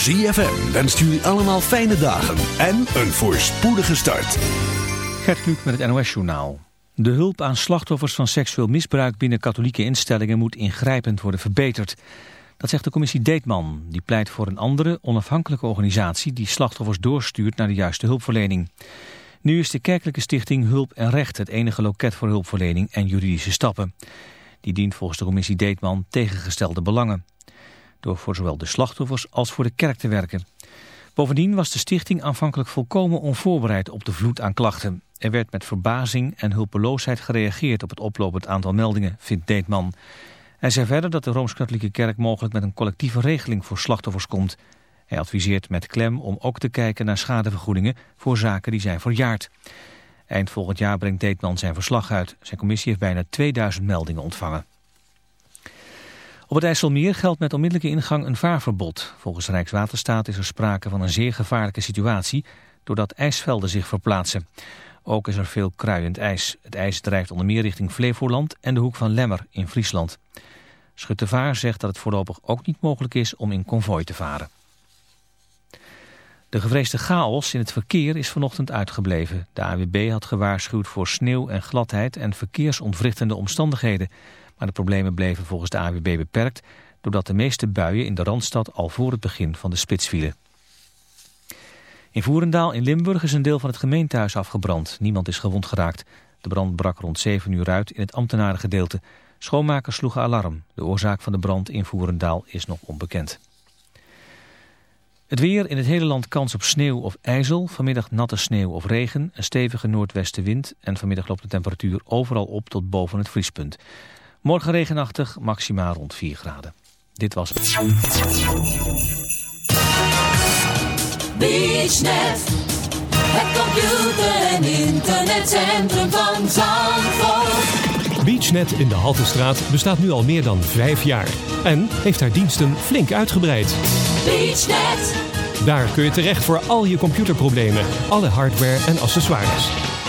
ZFM wenst jullie allemaal fijne dagen en een voorspoedige start. Gert Kluk met het NOS-journaal. De hulp aan slachtoffers van seksueel misbruik binnen katholieke instellingen moet ingrijpend worden verbeterd. Dat zegt de commissie Deetman. Die pleit voor een andere, onafhankelijke organisatie die slachtoffers doorstuurt naar de juiste hulpverlening. Nu is de kerkelijke stichting Hulp en Recht het enige loket voor hulpverlening en juridische stappen. Die dient volgens de commissie Deetman tegengestelde belangen. Door voor zowel de slachtoffers als voor de kerk te werken. Bovendien was de stichting aanvankelijk volkomen onvoorbereid op de vloed aan klachten. Er werd met verbazing en hulpeloosheid gereageerd op het oplopend aantal meldingen, vindt Deetman. Hij zei verder dat de Rooms-Katholieke Kerk mogelijk met een collectieve regeling voor slachtoffers komt. Hij adviseert met klem om ook te kijken naar schadevergoedingen voor zaken die zijn verjaard. Eind volgend jaar brengt Deetman zijn verslag uit. Zijn commissie heeft bijna 2000 meldingen ontvangen. Op het IJsselmeer geldt met onmiddellijke ingang een vaarverbod. Volgens Rijkswaterstaat is er sprake van een zeer gevaarlijke situatie... doordat ijsvelden zich verplaatsen. Ook is er veel kruiend ijs. Het ijs drijft onder meer richting Flevoland en de hoek van Lemmer in Friesland. Schuttevaar zegt dat het voorlopig ook niet mogelijk is om in konvooi te varen. De gevreesde chaos in het verkeer is vanochtend uitgebleven. De AWB had gewaarschuwd voor sneeuw en gladheid en verkeersontwrichtende omstandigheden. Maar de problemen bleven volgens de AWB beperkt... doordat de meeste buien in de Randstad al voor het begin van de spits vielen. In Voerendaal in Limburg is een deel van het gemeentehuis afgebrand. Niemand is gewond geraakt. De brand brak rond 7 uur uit in het ambtenarengedeelte. Schoonmakers sloegen alarm. De oorzaak van de brand in Voerendaal is nog onbekend. Het weer in het hele land kans op sneeuw of ijzel. Vanmiddag natte sneeuw of regen, een stevige noordwestenwind... en vanmiddag loopt de temperatuur overal op tot boven het vriespunt. Morgen regenachtig, maximaal rond 4 graden. Dit was het. BeachNet, het computer- en internetcentrum van Zandvoort. BeachNet in de Haltestraat bestaat nu al meer dan vijf jaar. En heeft haar diensten flink uitgebreid. BeachNet, Daar kun je terecht voor al je computerproblemen, alle hardware en accessoires.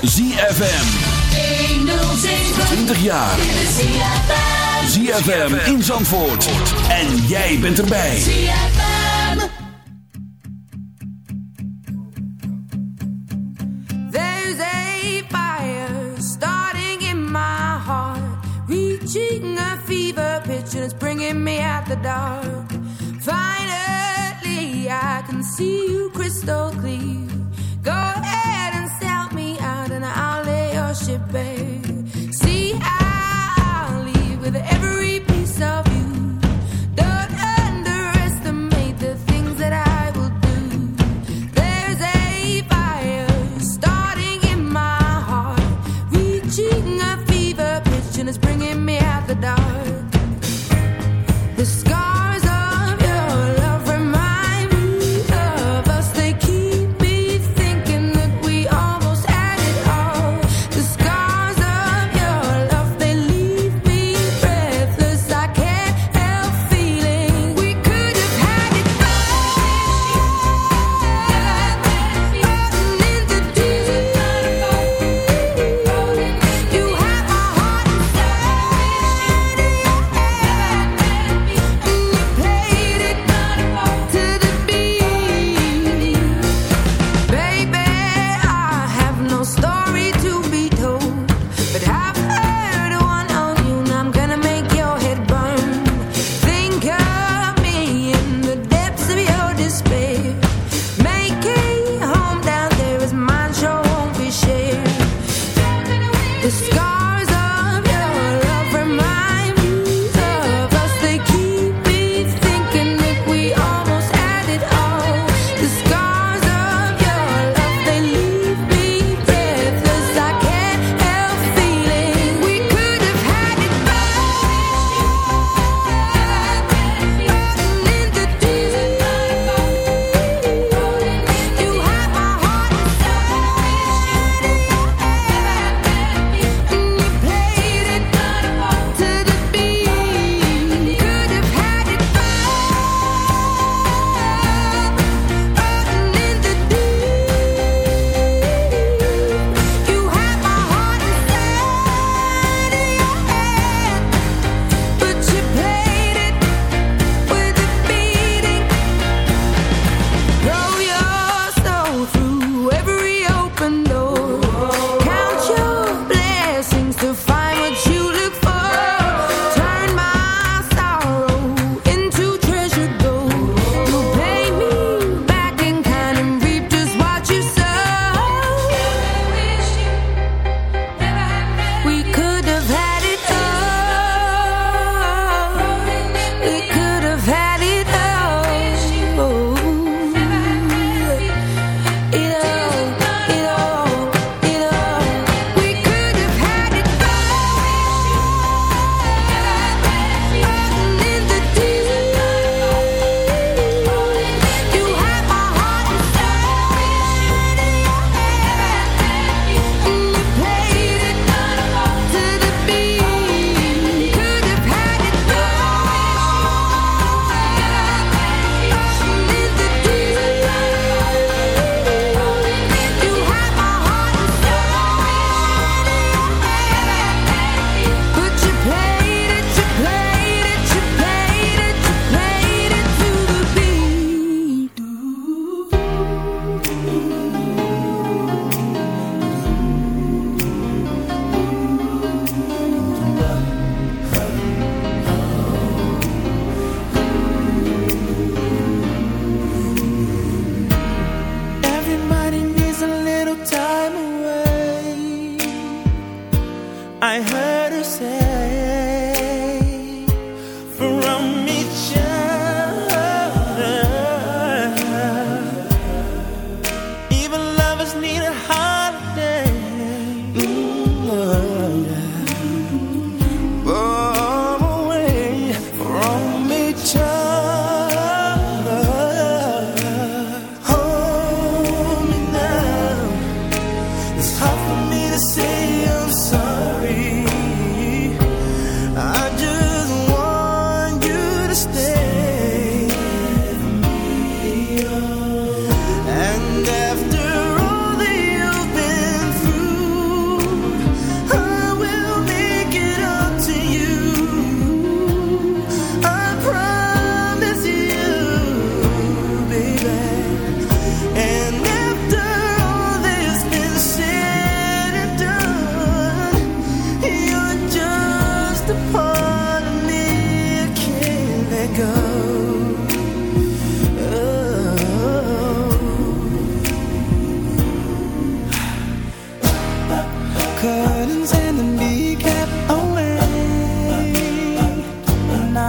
is ZFM. 20 jaar. ZFM in Zandvoort. En jij bent erbij. ZFM. There's a fire starting in my heart. Reaching a fever pitch and it's bringing me out the dark. Finally I can see you crystal clear. you, babe. See, I leave with every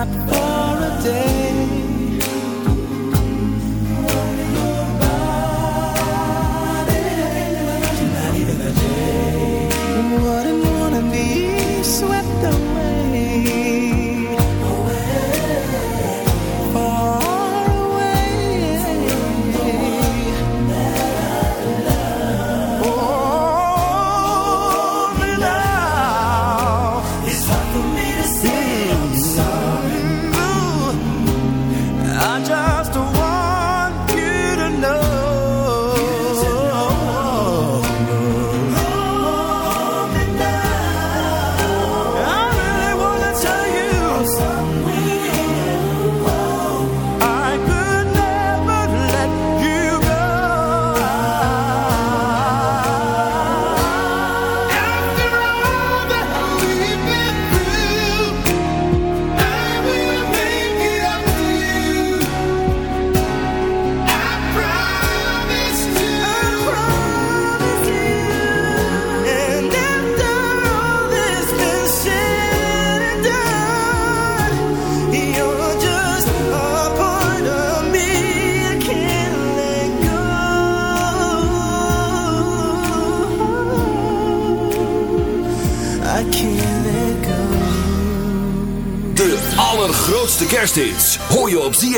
not for a day.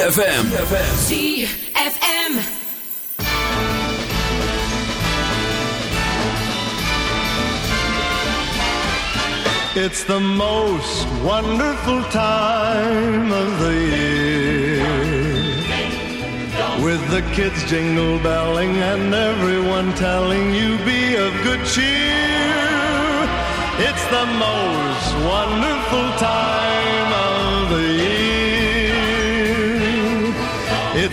ZFM. ZFM. It's the most wonderful time of the year. With the kids jingle belling and everyone telling you be of good cheer. It's the most wonderful time of the year.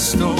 Snow.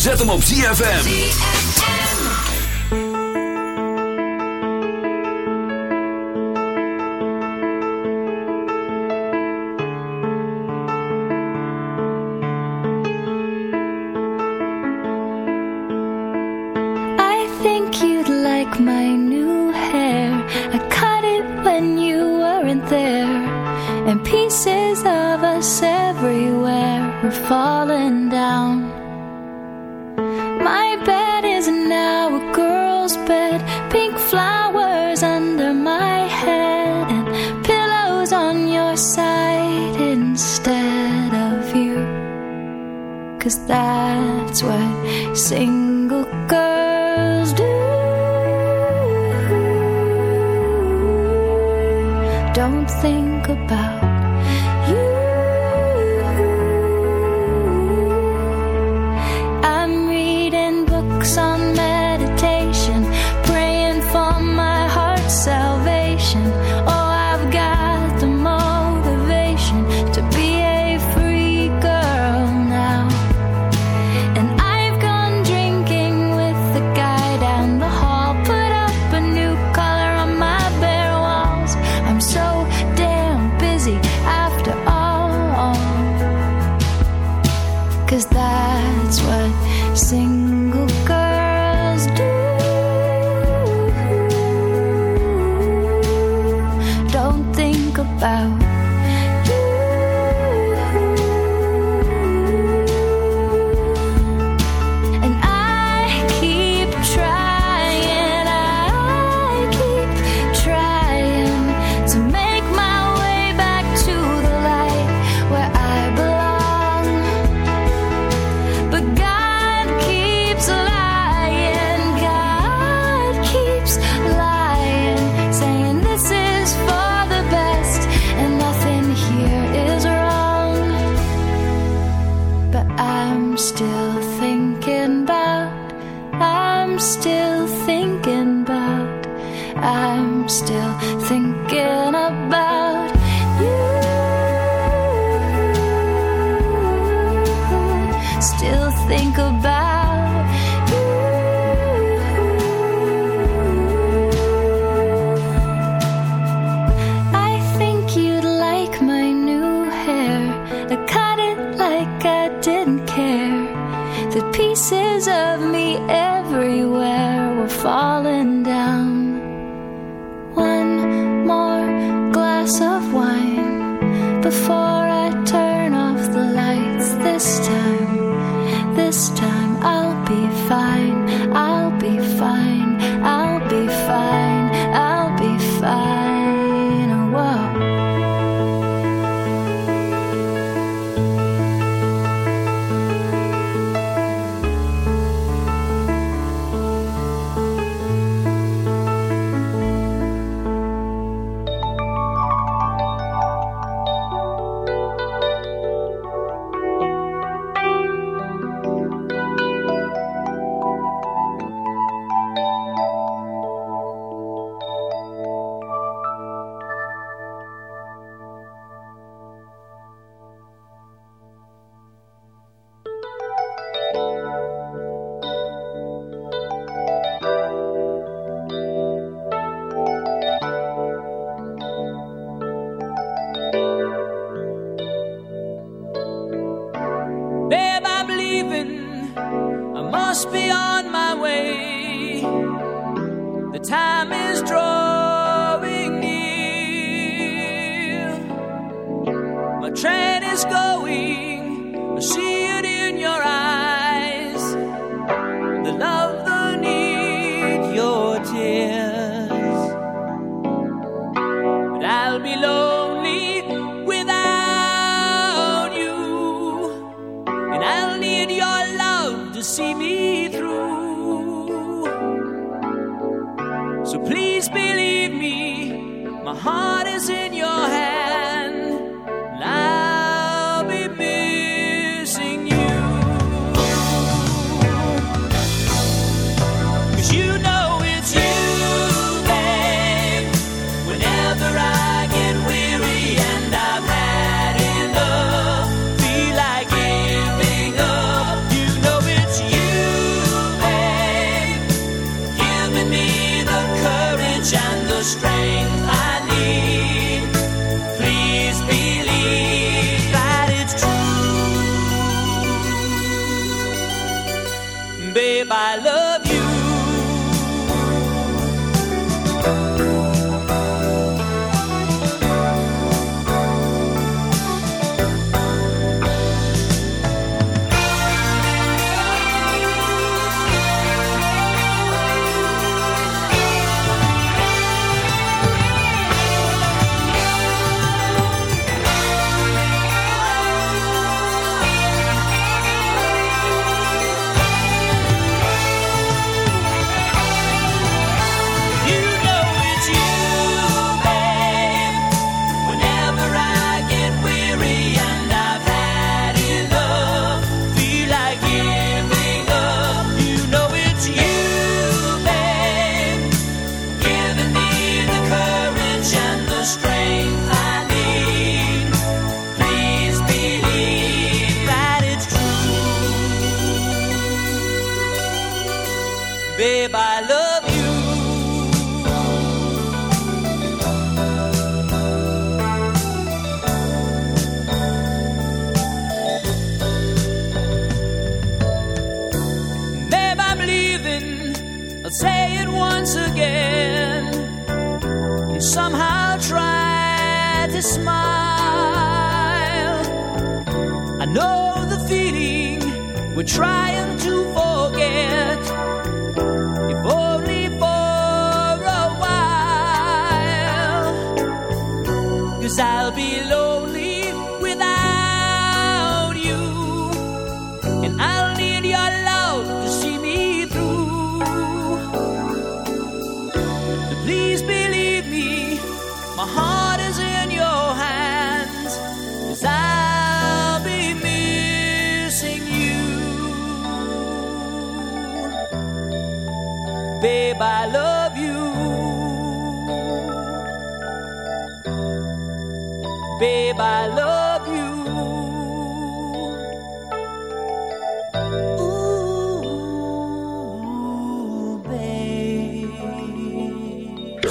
Zet hem op ZFM.